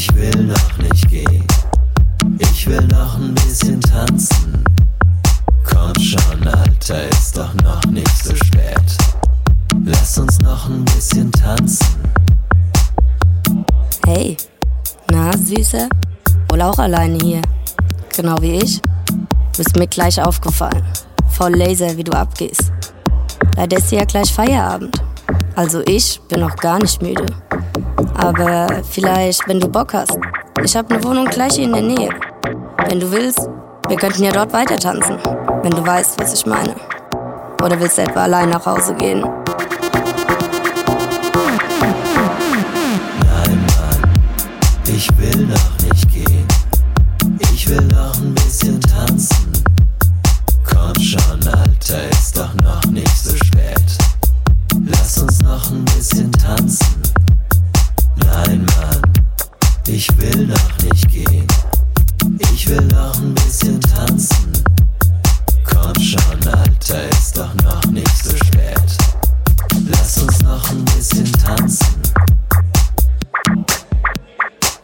Ich will noch nicht gehen. Ich will noch ein bisschen tanzen. Komm schon, Alter, ist doch noch nicht so spät. Lass uns noch ein bisschen tanzen. Hey, na, Süße? Wohl auch alleine hier. Genau wie ich. Bist mir gleich aufgefallen. Voll Laser, wie du abgehst. Leider ist ja gleich Feierabend. Also ich bin noch gar nicht müde. Aber vielleicht, wenn du Bock hast. Ich habe eine Wohnung gleich hier in der Nähe. Wenn du willst, wir könnten ja dort weiter tanzen. Wenn du weißt, was ich meine. Oder willst du etwa allein nach Hause gehen? Nein, Mann, ich will noch nicht gehen. Ich will noch ein bisschen tanzen. Komm schon, Alter, ist doch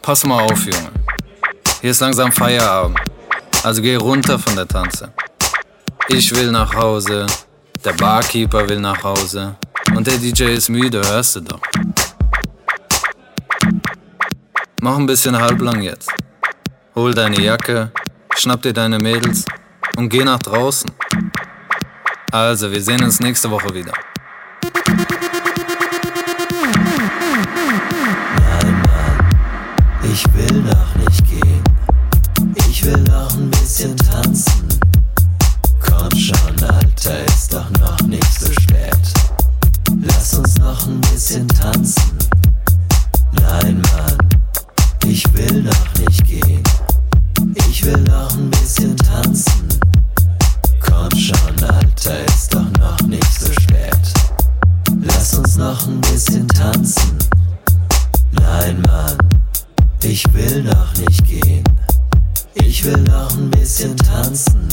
Pass mal auf, Junge. Hier ist langsam Feierabend. Also geh runter von der Tanze. Ich will nach Hause, der Barkeeper will nach Hause und der DJ ist müde, hörst du doch. Mach ein bisschen halblang jetzt. Hol deine Jacke, schnapp dir deine Mädels und geh nach draußen. Also, wir sehen uns nächste Woche wieder. Ich will noch nicht gehen. Ich will noch ein bisschen tanzen. Komm schon, Alter, ist doch noch nicht so spät. Lass uns noch ein bisschen tanzen. Nein, Mann, ich will noch nicht gehen. Ich will noch ein bisschen tanzen. Komm schon, Alter, ist doch noch nicht so spät. Lass uns noch ein bisschen tanzen. Nein, Mann, ich will noch nicht gehen. Ich will noch ein bisschen tanzen.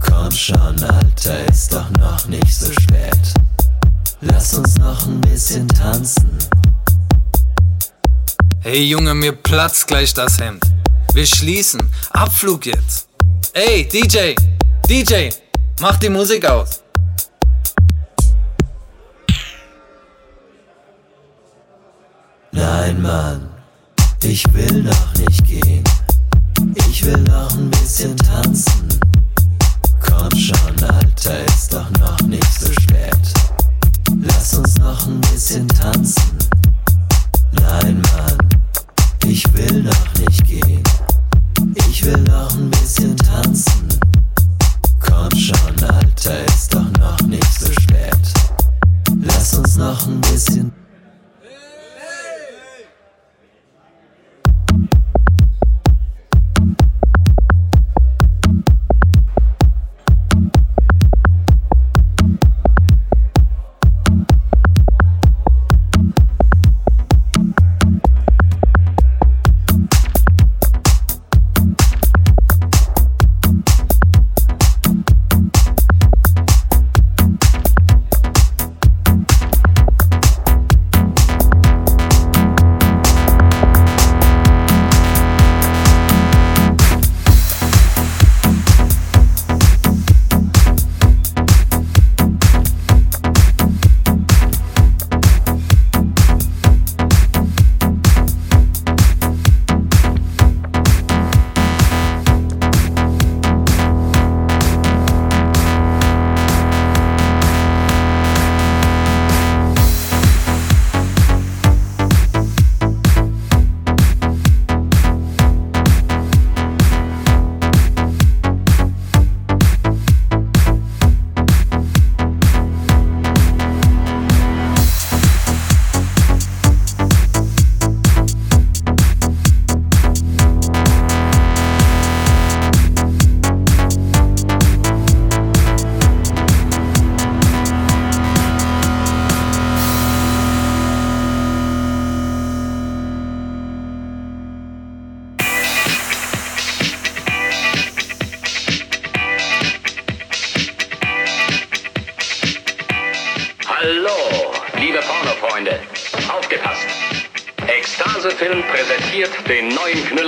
Komm schon, Alter, ist doch noch nicht so spät. Lass uns noch ein bisschen tanzen. Hey Junge, mir platzt gleich das Hemd. Wir schließen. Abflug jetzt. Ey, DJ, DJ, mach die Musik aus. Nein, Mann, ich will noch nicht gehen. Ich will noch ein bisschen tanzen.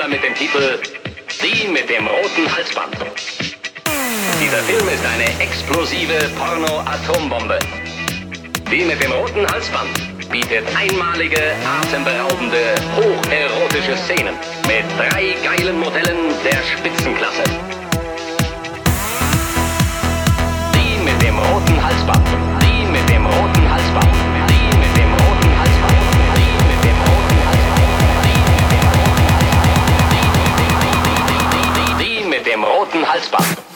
Mit dem Titel Die mit dem roten Halsband. Dieser Film ist eine explosive Porno-Atombombe. Die mit dem roten Halsband bietet einmalige, atemberaubende, hocherotische Szenen mit drei geilen Modellen der Spitzenklasse. Halsband.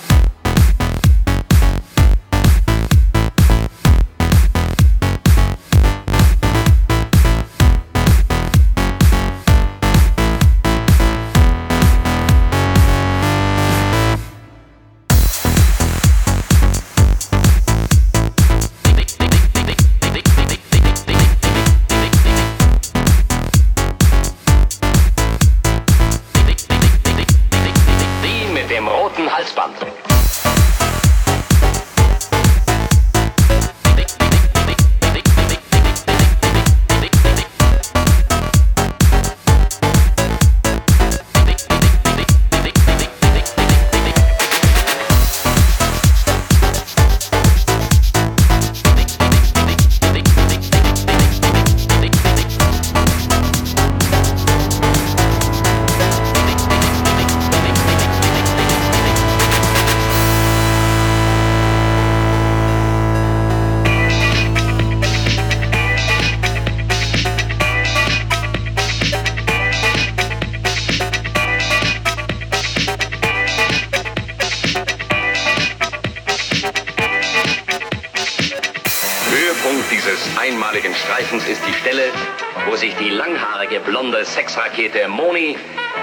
Blonde Sexrakete Moni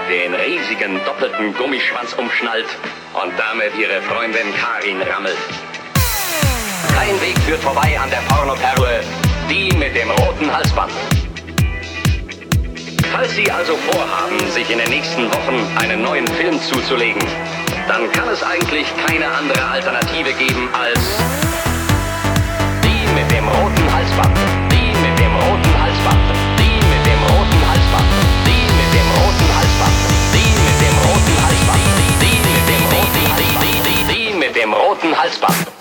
den riesigen doppelten Gummischwanz umschnallt und damit ihre Freundin Karin rammelt. Kein Weg führt vorbei an der Pornoperle, die mit dem roten Halsband. Falls Sie also vorhaben, sich in den nächsten Wochen einen neuen Film zuzulegen, dann kann es eigentlich keine andere Alternative geben als die mit dem roten Halsband. Roten Halsband.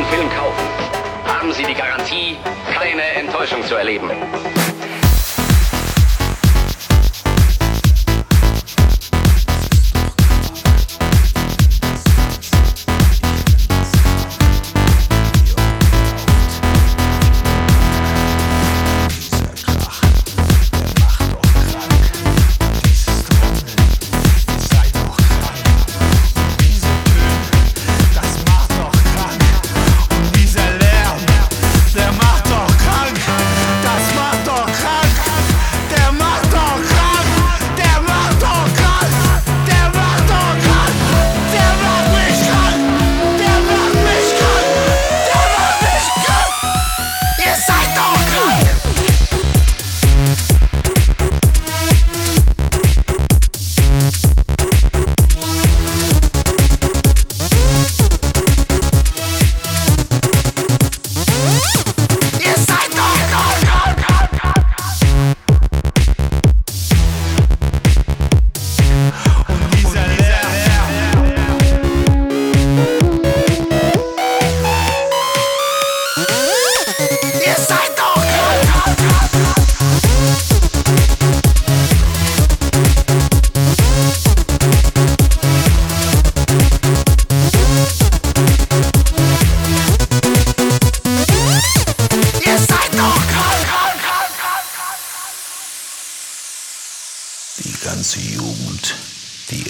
Diesen Film kaufen, haben Sie die Garantie, keine Enttäuschung zu erleben.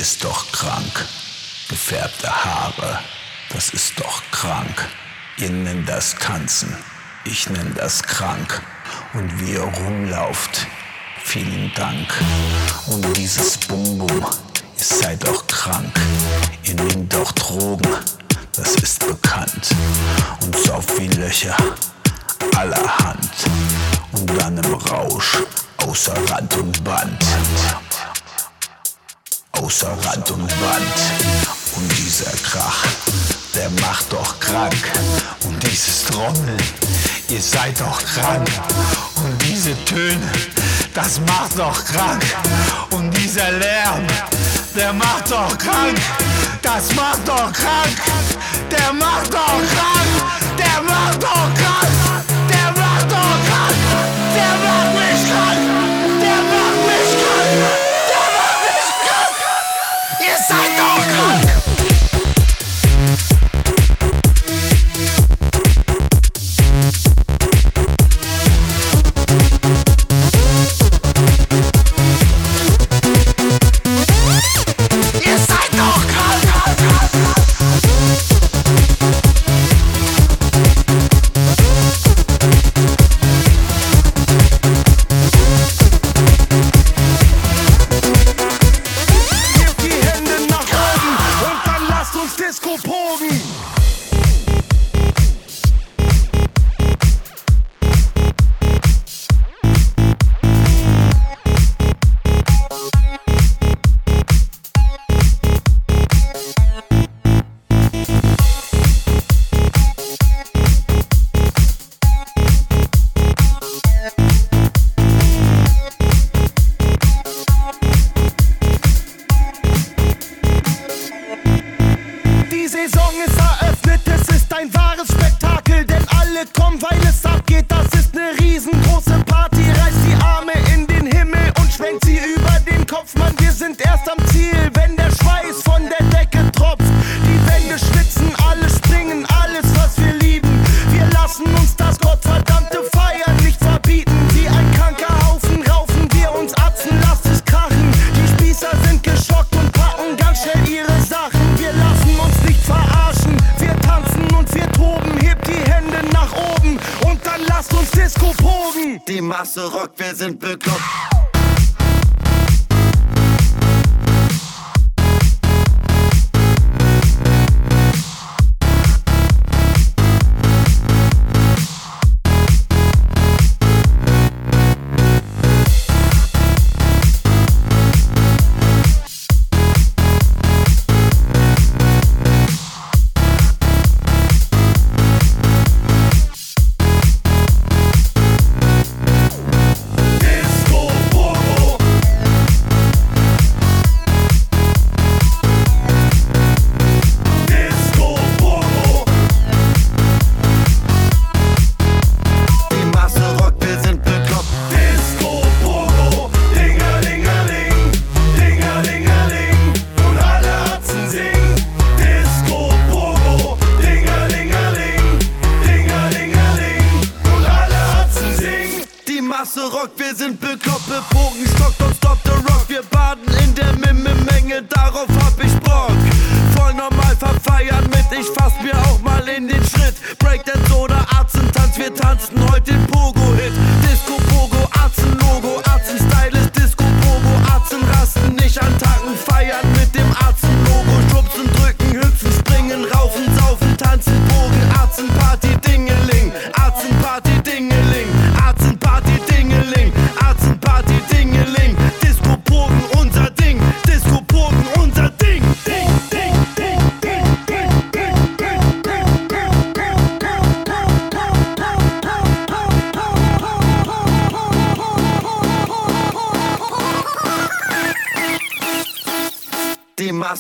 ist doch krank. Gefärbte Haare, das ist doch krank. Ihr nennt das Tanzen, ich nenn das krank. Und wie ihr rumlauft, vielen Dank. Und dieses Bum-Bum, ihr seid doch krank. Ihr nehmt doch Drogen, das ist bekannt. Und so viel Löcher allerhand. Und dann im Rausch, außer Rand und Band außer Rand und Wand. Und dieser Krach, der macht doch krank. Und dieses Trommeln, ihr seid doch krank. Und diese Töne, das macht doch krank. Und dieser Lärm, der macht doch krank. Das macht doch krank. Der macht doch krank. Der macht doch krank.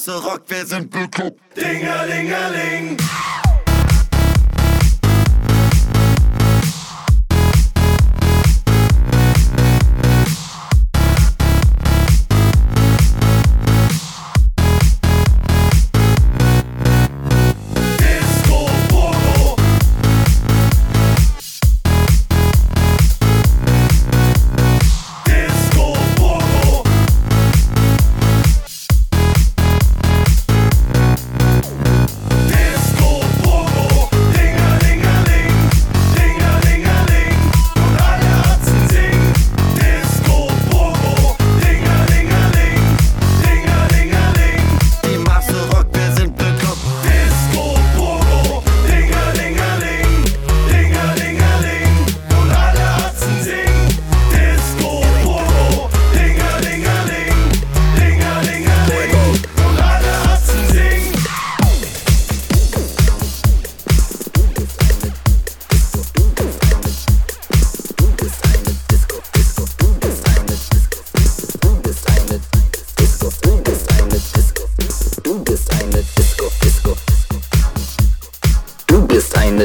Rock ved sin blodklub. Dingelingeling.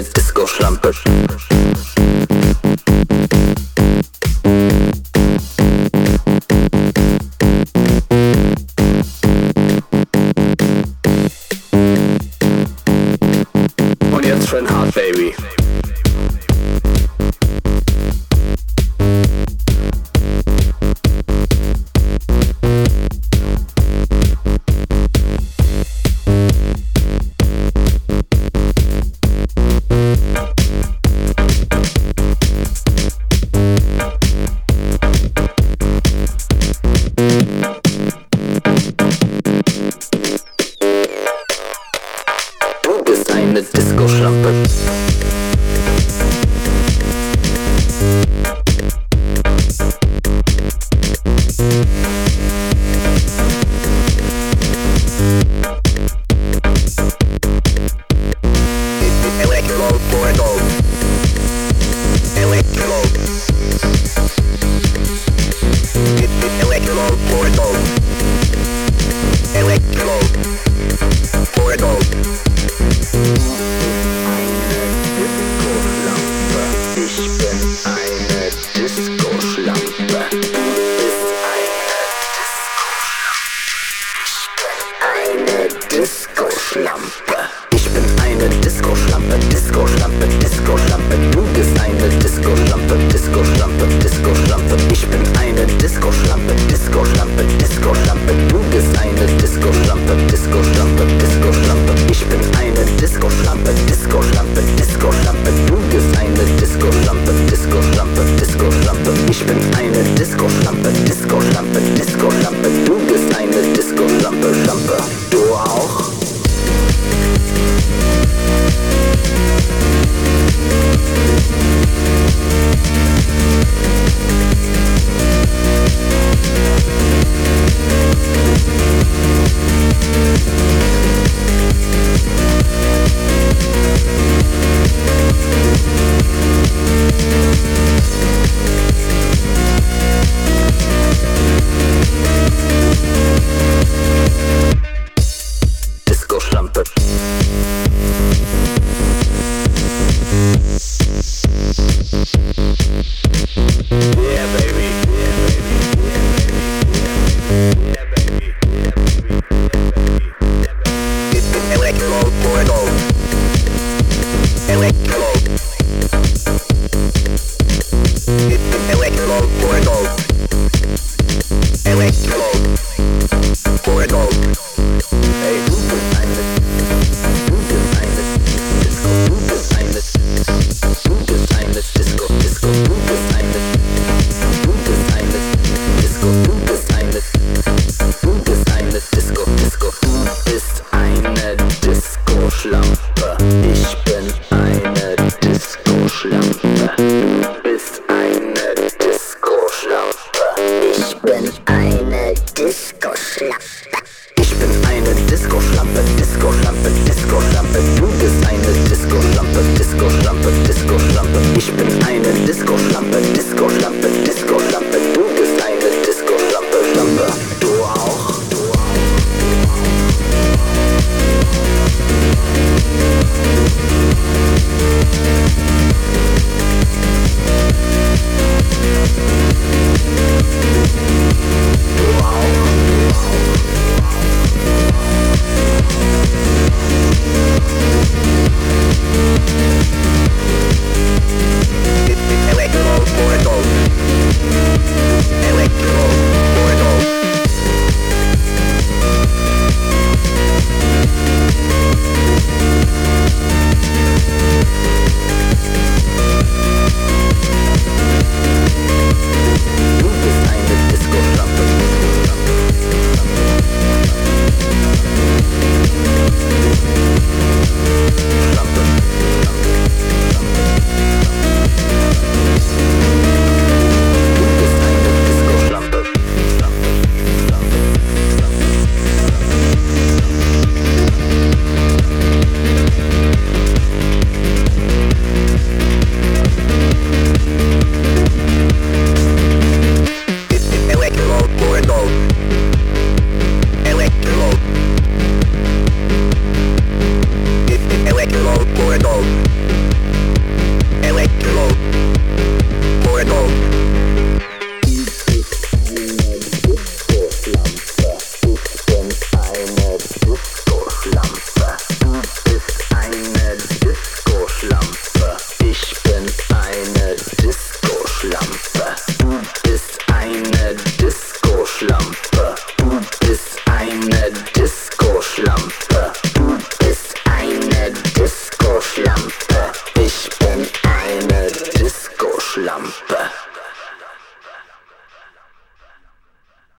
disco szlampesz. Electro.